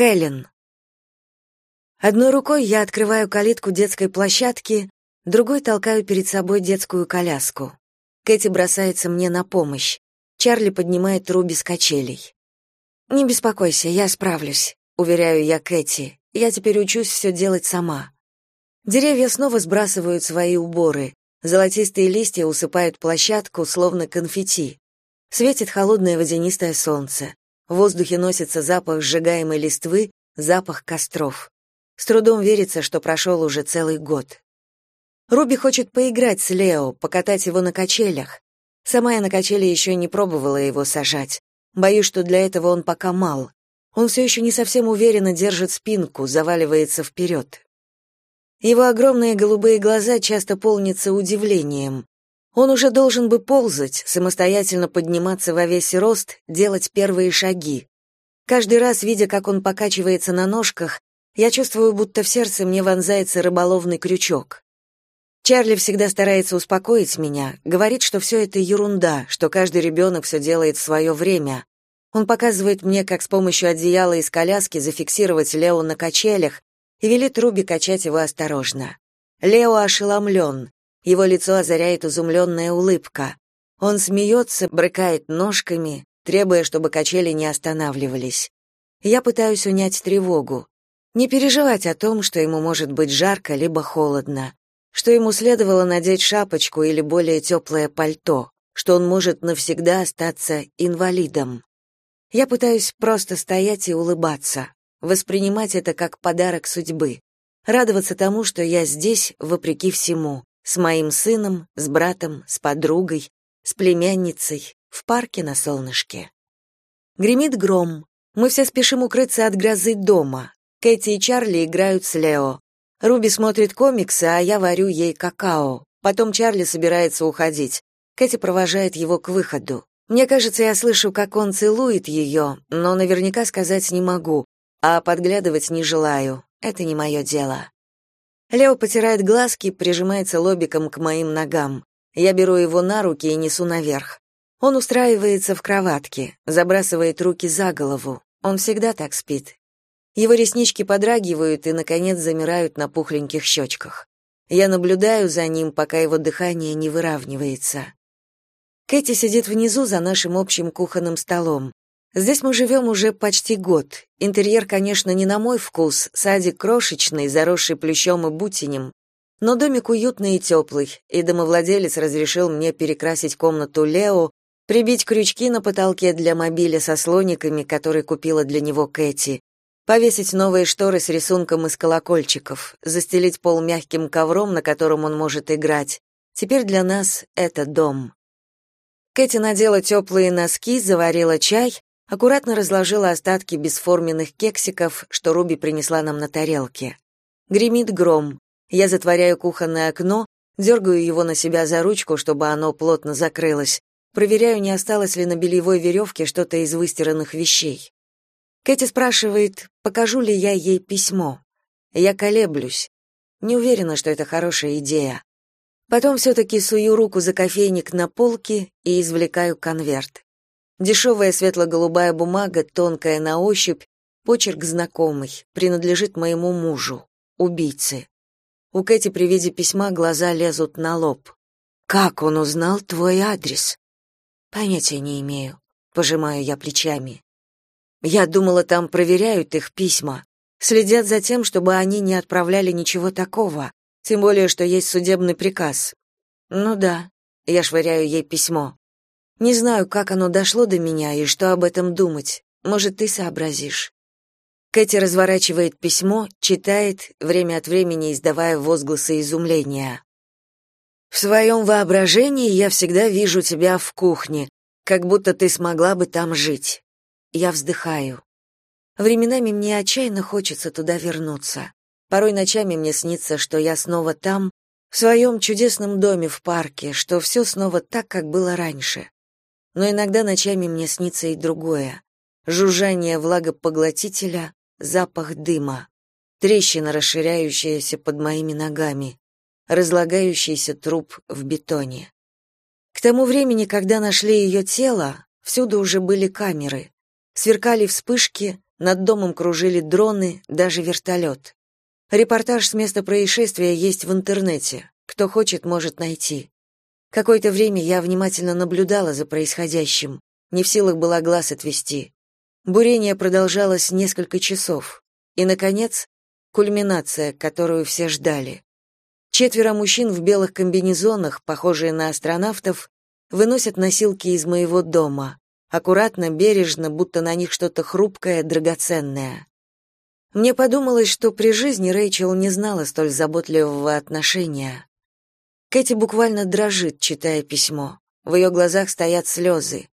Хелен. Одной рукой я открываю калитку детской площадки, другой толкаю перед собой детскую коляску. Кэти бросается мне на помощь. Чарли поднимает Руби с качелей. «Не беспокойся, я справлюсь», — уверяю я Кэти. «Я теперь учусь все делать сама». Деревья снова сбрасывают свои уборы. Золотистые листья усыпают площадку, словно конфетти. Светит холодное водянистое солнце. В воздухе носится запах сжигаемой листвы, запах костров. С трудом верится, что прошел уже целый год. Руби хочет поиграть с Лео, покатать его на качелях. Сама я на качели еще не пробовала его сажать. Боюсь, что для этого он пока мал. Он все еще не совсем уверенно держит спинку, заваливается вперед. Его огромные голубые глаза часто полнятся удивлением. Он уже должен бы ползать, самостоятельно подниматься во весь рост, делать первые шаги. Каждый раз, видя, как он покачивается на ножках, я чувствую, будто в сердце мне вонзается рыболовный крючок. Чарли всегда старается успокоить меня, говорит, что все это ерунда, что каждый ребенок все делает в свое время. Он показывает мне, как с помощью одеяла из коляски зафиксировать Лео на качелях и велит Руби качать его осторожно. Лео ошеломлен. Его лицо озаряет изумленная улыбка. Он смеется, брыкает ножками, требуя, чтобы качели не останавливались. Я пытаюсь унять тревогу. Не переживать о том, что ему может быть жарко либо холодно, что ему следовало надеть шапочку или более теплое пальто, что он может навсегда остаться инвалидом. Я пытаюсь просто стоять и улыбаться, воспринимать это как подарок судьбы, радоваться тому, что я здесь вопреки всему, с моим сыном, с братом, с подругой, с племянницей, в парке на солнышке. Гремит гром. Мы все спешим укрыться от грозы дома. Кэти и Чарли играют с Лео. Руби смотрит комиксы, а я варю ей какао. Потом Чарли собирается уходить. Кэти провожает его к выходу. Мне кажется, я слышу, как он целует ее, но наверняка сказать не могу, а подглядывать не желаю. Это не мое дело. Лео потирает глазки, прижимается лобиком к моим ногам. Я беру его на руки и несу наверх. Он устраивается в кроватке, забрасывает руки за голову. Он всегда так спит. Его реснички подрагивают и, наконец, замирают на пухленьких щечках. Я наблюдаю за ним, пока его дыхание не выравнивается. Кэти сидит внизу за нашим общим кухонным столом. Здесь мы живем уже почти год. Интерьер, конечно, не на мой вкус, садик крошечный, заросший плющом и бутинем, но домик уютный и теплый, и домовладелец разрешил мне перекрасить комнату Лео, прибить крючки на потолке для мобиля со слониками, который купила для него Кэти, повесить новые шторы с рисунком из колокольчиков, застелить пол мягким ковром, на котором он может играть. Теперь для нас это дом. Кэти надела теплые носки, заварила чай, аккуратно разложила остатки бесформенных кексиков, что Руби принесла нам на тарелке. Гремит гром. Я затворяю кухонное окно, дергаю его на себя за ручку, чтобы оно плотно закрылось. Проверяю, не осталось ли на бельевой веревке что-то из выстиранных вещей. Кэти спрашивает, покажу ли я ей письмо. Я колеблюсь. Не уверена, что это хорошая идея. Потом все-таки сую руку за кофейник на полке и извлекаю конверт. Дешевая светло-голубая бумага, тонкая на ощупь, почерк знакомый, принадлежит моему мужу, убийце. У Кэти при виде письма глаза лезут на лоб. «Как он узнал твой адрес?» «Понятия не имею», — пожимаю я плечами. «Я думала, там проверяют их письма, следят за тем, чтобы они не отправляли ничего такого, тем более, что есть судебный приказ». «Ну да», — я швыряю ей письмо. Не знаю, как оно дошло до меня и что об этом думать. Может, ты сообразишь. Кэти разворачивает письмо, читает, время от времени издавая возгласы изумления. В своем воображении я всегда вижу тебя в кухне, как будто ты смогла бы там жить. Я вздыхаю. Временами мне отчаянно хочется туда вернуться. Порой ночами мне снится, что я снова там, в своем чудесном доме в парке, что все снова так, как было раньше но иногда ночами мне снится и другое. Жужжание влагопоглотителя, запах дыма, трещина, расширяющаяся под моими ногами, разлагающийся труп в бетоне. К тому времени, когда нашли ее тело, всюду уже были камеры. Сверкали вспышки, Над домом кружили дроны, даже вертолет. Репортаж с места происшествия есть в интернете. Кто хочет, может найти. Какое-то время я внимательно наблюдала за происходящим, не в силах была глаз отвести. Бурение продолжалось несколько часов. И, наконец, кульминация, которую все ждали. Четверо мужчин в белых комбинезонах, похожие на астронавтов, выносят носилки из моего дома, аккуратно, бережно, будто на них что-то хрупкое, драгоценное. Мне подумалось, что при жизни Рэйчел не знала столь заботливого отношения. Кэти буквально дрожит, читая письмо. В ее глазах стоят слезы.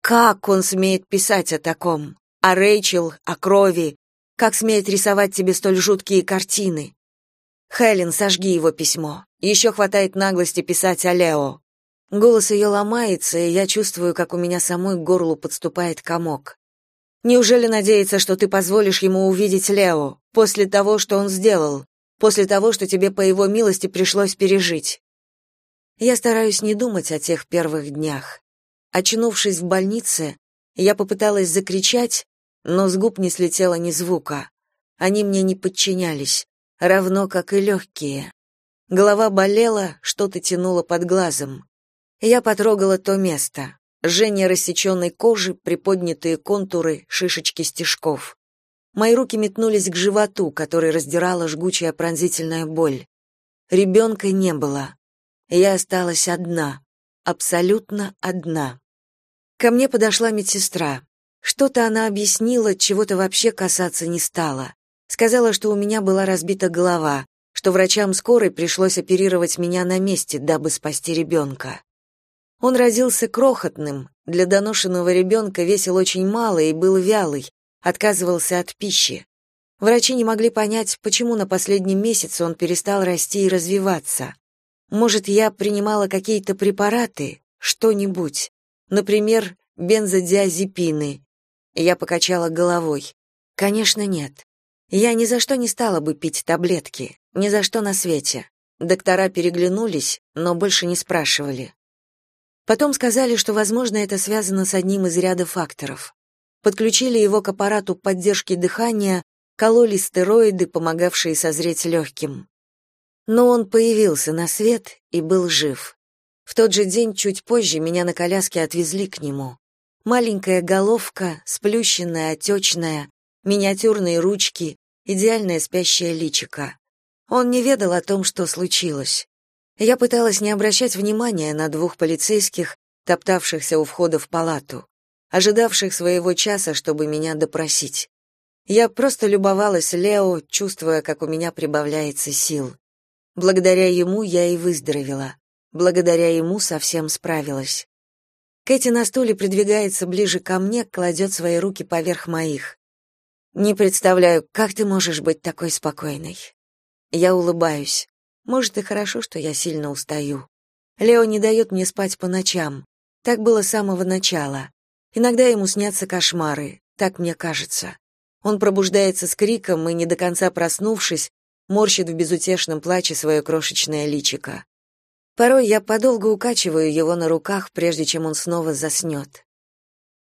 Как он смеет писать о таком? О Рэйчел, о крови? Как смеет рисовать тебе столь жуткие картины? Хелен, сожги его письмо. Еще хватает наглости писать о Лео. Голос ее ломается, и я чувствую, как у меня самой к горлу подступает комок. Неужели надеется, что ты позволишь ему увидеть Лео после того, что он сделал, после того, что тебе по его милости пришлось пережить? Я стараюсь не думать о тех первых днях. Очнувшись в больнице, я попыталась закричать, но с губ не слетело ни звука. Они мне не подчинялись равно как и легкие. Голова болела, что-то тянуло под глазом. Я потрогала то место. Жжение рассеченной кожи, приподнятые контуры, шишечки стежков. Мои руки метнулись к животу, который раздирала жгучая пронзительная боль. Ребенка не было. Я осталась одна, абсолютно одна. Ко мне подошла медсестра. Что-то она объяснила, чего-то вообще касаться не стала. Сказала, что у меня была разбита голова, что врачам скорой пришлось оперировать меня на месте, дабы спасти ребенка. Он родился крохотным, для доношенного ребенка весил очень мало и был вялый, отказывался от пищи. Врачи не могли понять, почему на последнем месяце он перестал расти и развиваться. Может, я принимала какие-то препараты, что-нибудь, например, бензодиазепины. Я покачала головой. Конечно, нет. Я ни за что не стала бы пить таблетки, ни за что на свете. Доктора переглянулись, но больше не спрашивали. Потом сказали, что, возможно, это связано с одним из ряда факторов. Подключили его к аппарату поддержки дыхания, кололи стероиды, помогавшие созреть легким. Но он появился на свет и был жив. В тот же день, чуть позже, меня на коляске отвезли к нему. Маленькая головка, сплющенная, отечная, миниатюрные ручки, идеальное спящее личико. Он не ведал о том, что случилось. Я пыталась не обращать внимания на двух полицейских, топтавшихся у входа в палату, ожидавших своего часа, чтобы меня допросить. Я просто любовалась Лео, чувствуя, как у меня прибавляется сил. Благодаря ему я и выздоровела. Благодаря ему совсем справилась. Кэти на стуле придвигается ближе ко мне, кладет свои руки поверх моих. Не представляю, как ты можешь быть такой спокойной. Я улыбаюсь. Может, и хорошо, что я сильно устаю. Лео не дает мне спать по ночам. Так было с самого начала. Иногда ему снятся кошмары, так мне кажется. Он пробуждается с криком и, не до конца проснувшись, морщит в безутешном плаче свое крошечное личико. Порой я подолгу укачиваю его на руках, прежде чем он снова заснет.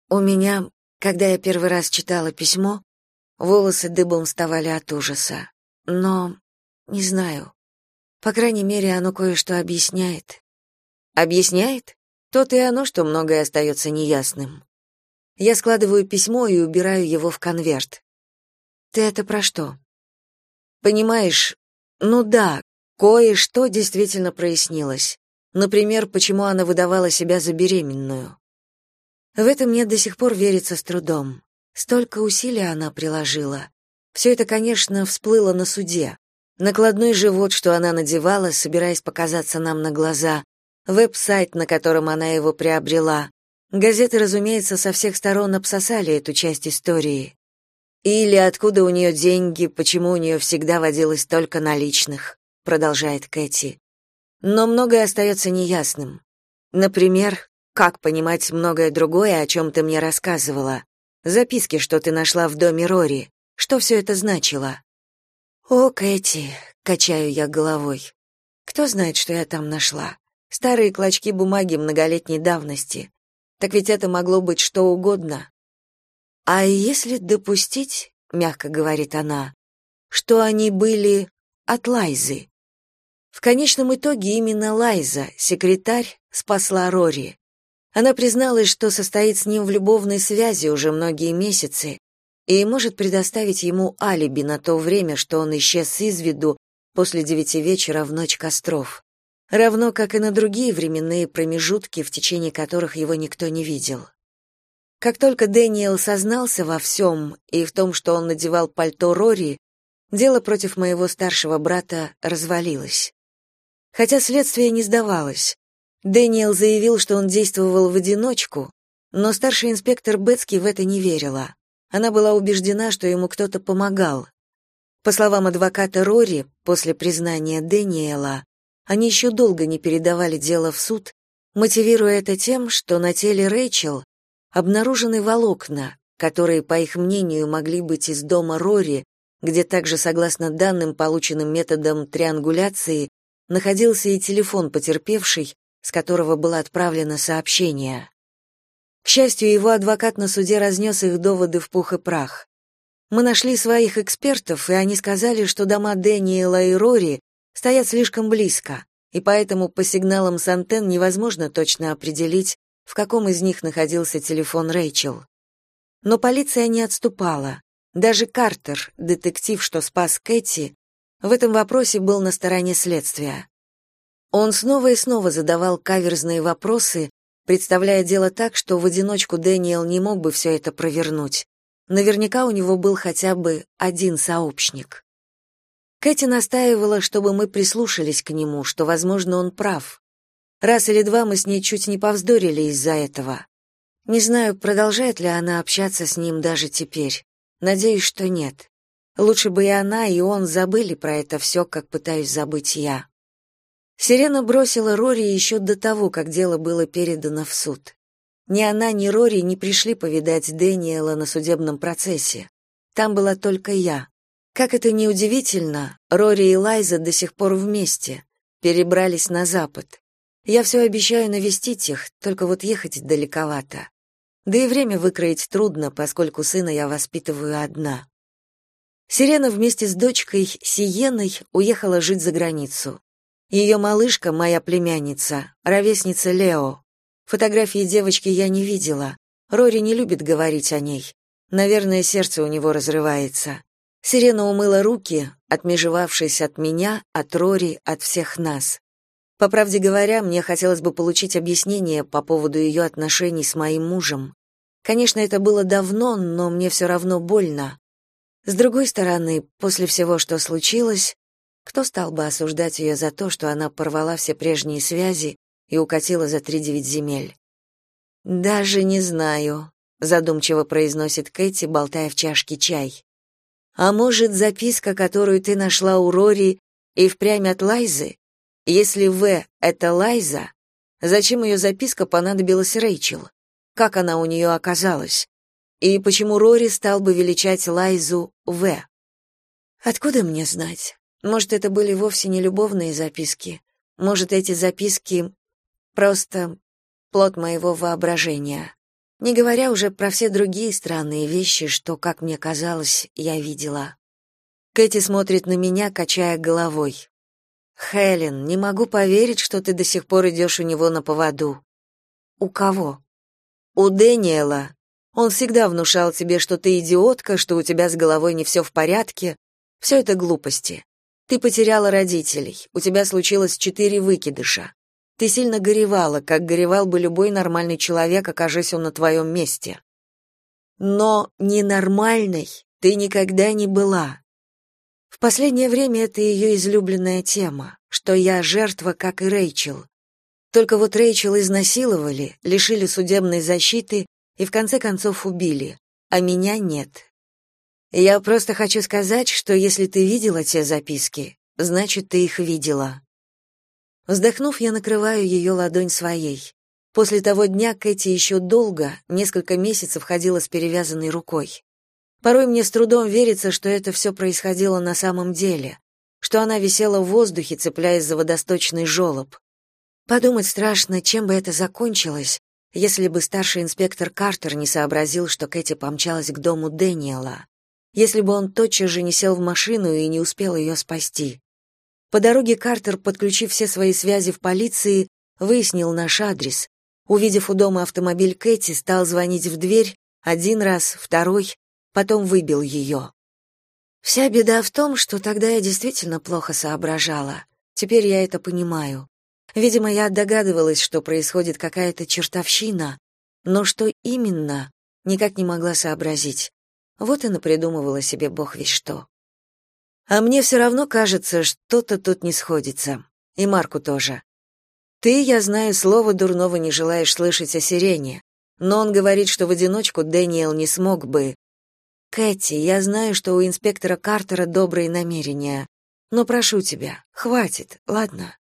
У меня, когда я первый раз читала письмо, Волосы дыбом вставали от ужаса. Но не знаю. По крайней мере, оно кое-что объясняет. Объясняет? То-то и оно, что многое остается неясным. Я складываю письмо и убираю его в конверт. Ты это про что? Понимаешь, ну да, кое-что действительно прояснилось. Например, почему она выдавала себя за беременную. В это мне до сих пор верится с трудом. Столько усилий она приложила. Все это, конечно, всплыло на суде. Накладной живот, что она надевала, собираясь показаться нам на глаза, веб-сайт, на котором она его приобрела. Газеты, разумеется, со всех сторон обсосали эту часть истории. Или откуда у нее деньги, почему у нее всегда водилось только наличных, продолжает Кэти. Но многое остается неясным. Например, как понимать многое другое, о чем ты мне рассказывала? Записки, что ты нашла в доме Рори. Что все это значило? О, Кэти, качаю я головой. Кто знает, что я там нашла? Старые клочки бумаги многолетней давности. Так ведь это могло быть что угодно. А если допустить, мягко говорит она, что они были от Лайзы? В конечном итоге именно Лайза, секретарь, спасла Рори. Она призналась, что состоит с ним в любовной связи уже многие месяцы и может предоставить ему алиби на то время, что он исчез из виду после девяти вечера в ночь костров, равно как и на другие временные промежутки, в течение которых его никто не видел. Как только Дэниел сознался во всем и в том, что он надевал пальто Рори, дело против моего старшего брата развалилось. Хотя следствие не сдавалось. Дэниел заявил, что он действовал в одиночку, но старший инспектор Бетский в это не верила. Она была убеждена, что ему кто-то помогал. По словам адвоката Рори, после признания Дэниела, они еще долго не передавали дело в суд, мотивируя это тем, что на теле Рэйчел обнаружены волокна, которые, по их мнению, могли быть из дома Рори, где также, согласно данным, полученным методом триангуляции, находился и телефон потерпевшей, с которого было отправлено сообщение. К счастью, его адвокат на суде разнес их доводы в пух и прах. Мы нашли своих экспертов, и они сказали, что дома Дэниела и Рори стоят слишком близко, и поэтому по сигналам с антенн невозможно точно определить, в каком из них находился телефон Рэйчел. Но полиция не отступала. Даже Картер, детектив, что спас Кэти, в этом вопросе был на стороне следствия. Он снова и снова задавал каверзные вопросы, представляя дело так, что в одиночку Дэниел не мог бы все это провернуть. Наверняка у него был хотя бы один сообщник. Кэти настаивала, чтобы мы прислушались к нему, что, возможно, он прав. Раз или два мы с ней чуть не повздорили из-за этого. Не знаю, продолжает ли она общаться с ним даже теперь. Надеюсь, что нет. Лучше бы и она, и он забыли про это все, как пытаюсь забыть я. Сирена бросила Рори еще до того, как дело было передано в суд. Ни она, ни Рори не пришли повидать Дэниела на судебном процессе. Там была только я. Как это ни удивительно, Рори и Лайза до сих пор вместе, перебрались на запад. Я все обещаю навестить их, только вот ехать далековато. Да и время выкроить трудно, поскольку сына я воспитываю одна. Сирена вместе с дочкой Сиеной уехала жить за границу. Ее малышка, моя племянница, ровесница Лео. Фотографии девочки я не видела. Рори не любит говорить о ней. Наверное, сердце у него разрывается. Сирена умыла руки, отмежевавшись от меня, от Рори, от всех нас. По правде говоря, мне хотелось бы получить объяснение по поводу ее отношений с моим мужем. Конечно, это было давно, но мне все равно больно. С другой стороны, после всего, что случилось, кто стал бы осуждать ее за то, что она порвала все прежние связи и укатила за три девять земель? Даже не знаю, задумчиво произносит Кэти, болтая в чашке чай. А может, записка, которую ты нашла у Рори, и впрямь от Лайзы? Если В — это Лайза, зачем ее записка понадобилась Рэйчел? Как она у нее оказалась? И почему Рори стал бы величать Лайзу В? Откуда мне знать? Может, это были вовсе не любовные записки? Может, эти записки просто плод моего воображения? Не говоря уже про все другие странные вещи, что, как мне казалось, я видела. Кэти смотрит на меня, качая головой. Хелен, не могу поверить, что ты до сих пор идешь у него на поводу. У кого? У Дэниела. Он всегда внушал тебе, что ты идиотка, что у тебя с головой не все в порядке. Все это глупости. Ты потеряла родителей. У тебя случилось четыре выкидыша. Ты сильно горевала, как горевал бы любой нормальный человек, окажись он на твоем месте. Но ненормальной ты никогда не была. В последнее время это ее излюбленная тема, что я жертва, как и Рэйчел. Только вот Рэйчел изнасиловали, лишили судебной защиты и в конце концов убили, а меня нет. Я просто хочу сказать, что если ты видела те записки, значит, ты их видела. Вздохнув, я накрываю ее ладонь своей. После того дня Кэти еще долго, несколько месяцев ходила с перевязанной рукой. Порой мне с трудом верится, что это все происходило на самом деле, что она висела в воздухе, цепляясь за водосточный желоб. Подумать страшно, чем бы это закончилось, если бы старший инспектор Картер не сообразил, что Кэти помчалась к дому Дэниела, если бы он тотчас же не сел в машину и не успел ее спасти. По дороге Картер, подключив все свои связи в полиции, выяснил наш адрес. Увидев у дома автомобиль Кэти, стал звонить в дверь один раз, второй, потом выбил ее. Вся беда в том, что тогда я действительно плохо соображала. Теперь я это понимаю. Видимо, я догадывалась, что происходит какая-то чертовщина, но что именно, никак не могла сообразить. Вот и напридумывала себе бог весь что. А мне все равно кажется, что-то тут не сходится. И Марку тоже. Ты, я знаю, слова дурного не желаешь слышать о сирене, но он говорит, что в одиночку Дэниел не смог бы, Кэти, я знаю, что у инспектора Картера добрые намерения, но прошу тебя, хватит, ладно?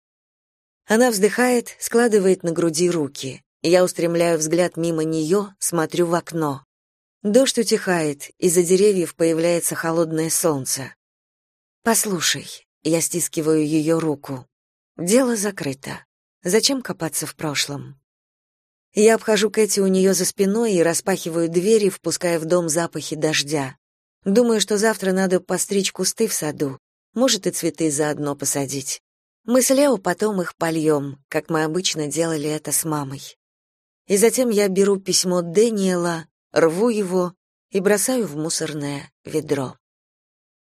Она вздыхает, складывает на груди руки. Я устремляю взгляд мимо нее, смотрю в окно. Дождь утихает, из-за деревьев появляется холодное солнце. Послушай, я стискиваю ее руку. Дело закрыто. Зачем копаться в прошлом? Я обхожу Кэти у нее за спиной и распахиваю двери, впуская в дом запахи дождя. Думаю, что завтра надо постричь кусты в саду, может и цветы заодно посадить. Мы с Лео потом их польем, как мы обычно делали это с мамой. И затем я беру письмо Дэниела, рву его и бросаю в мусорное ведро.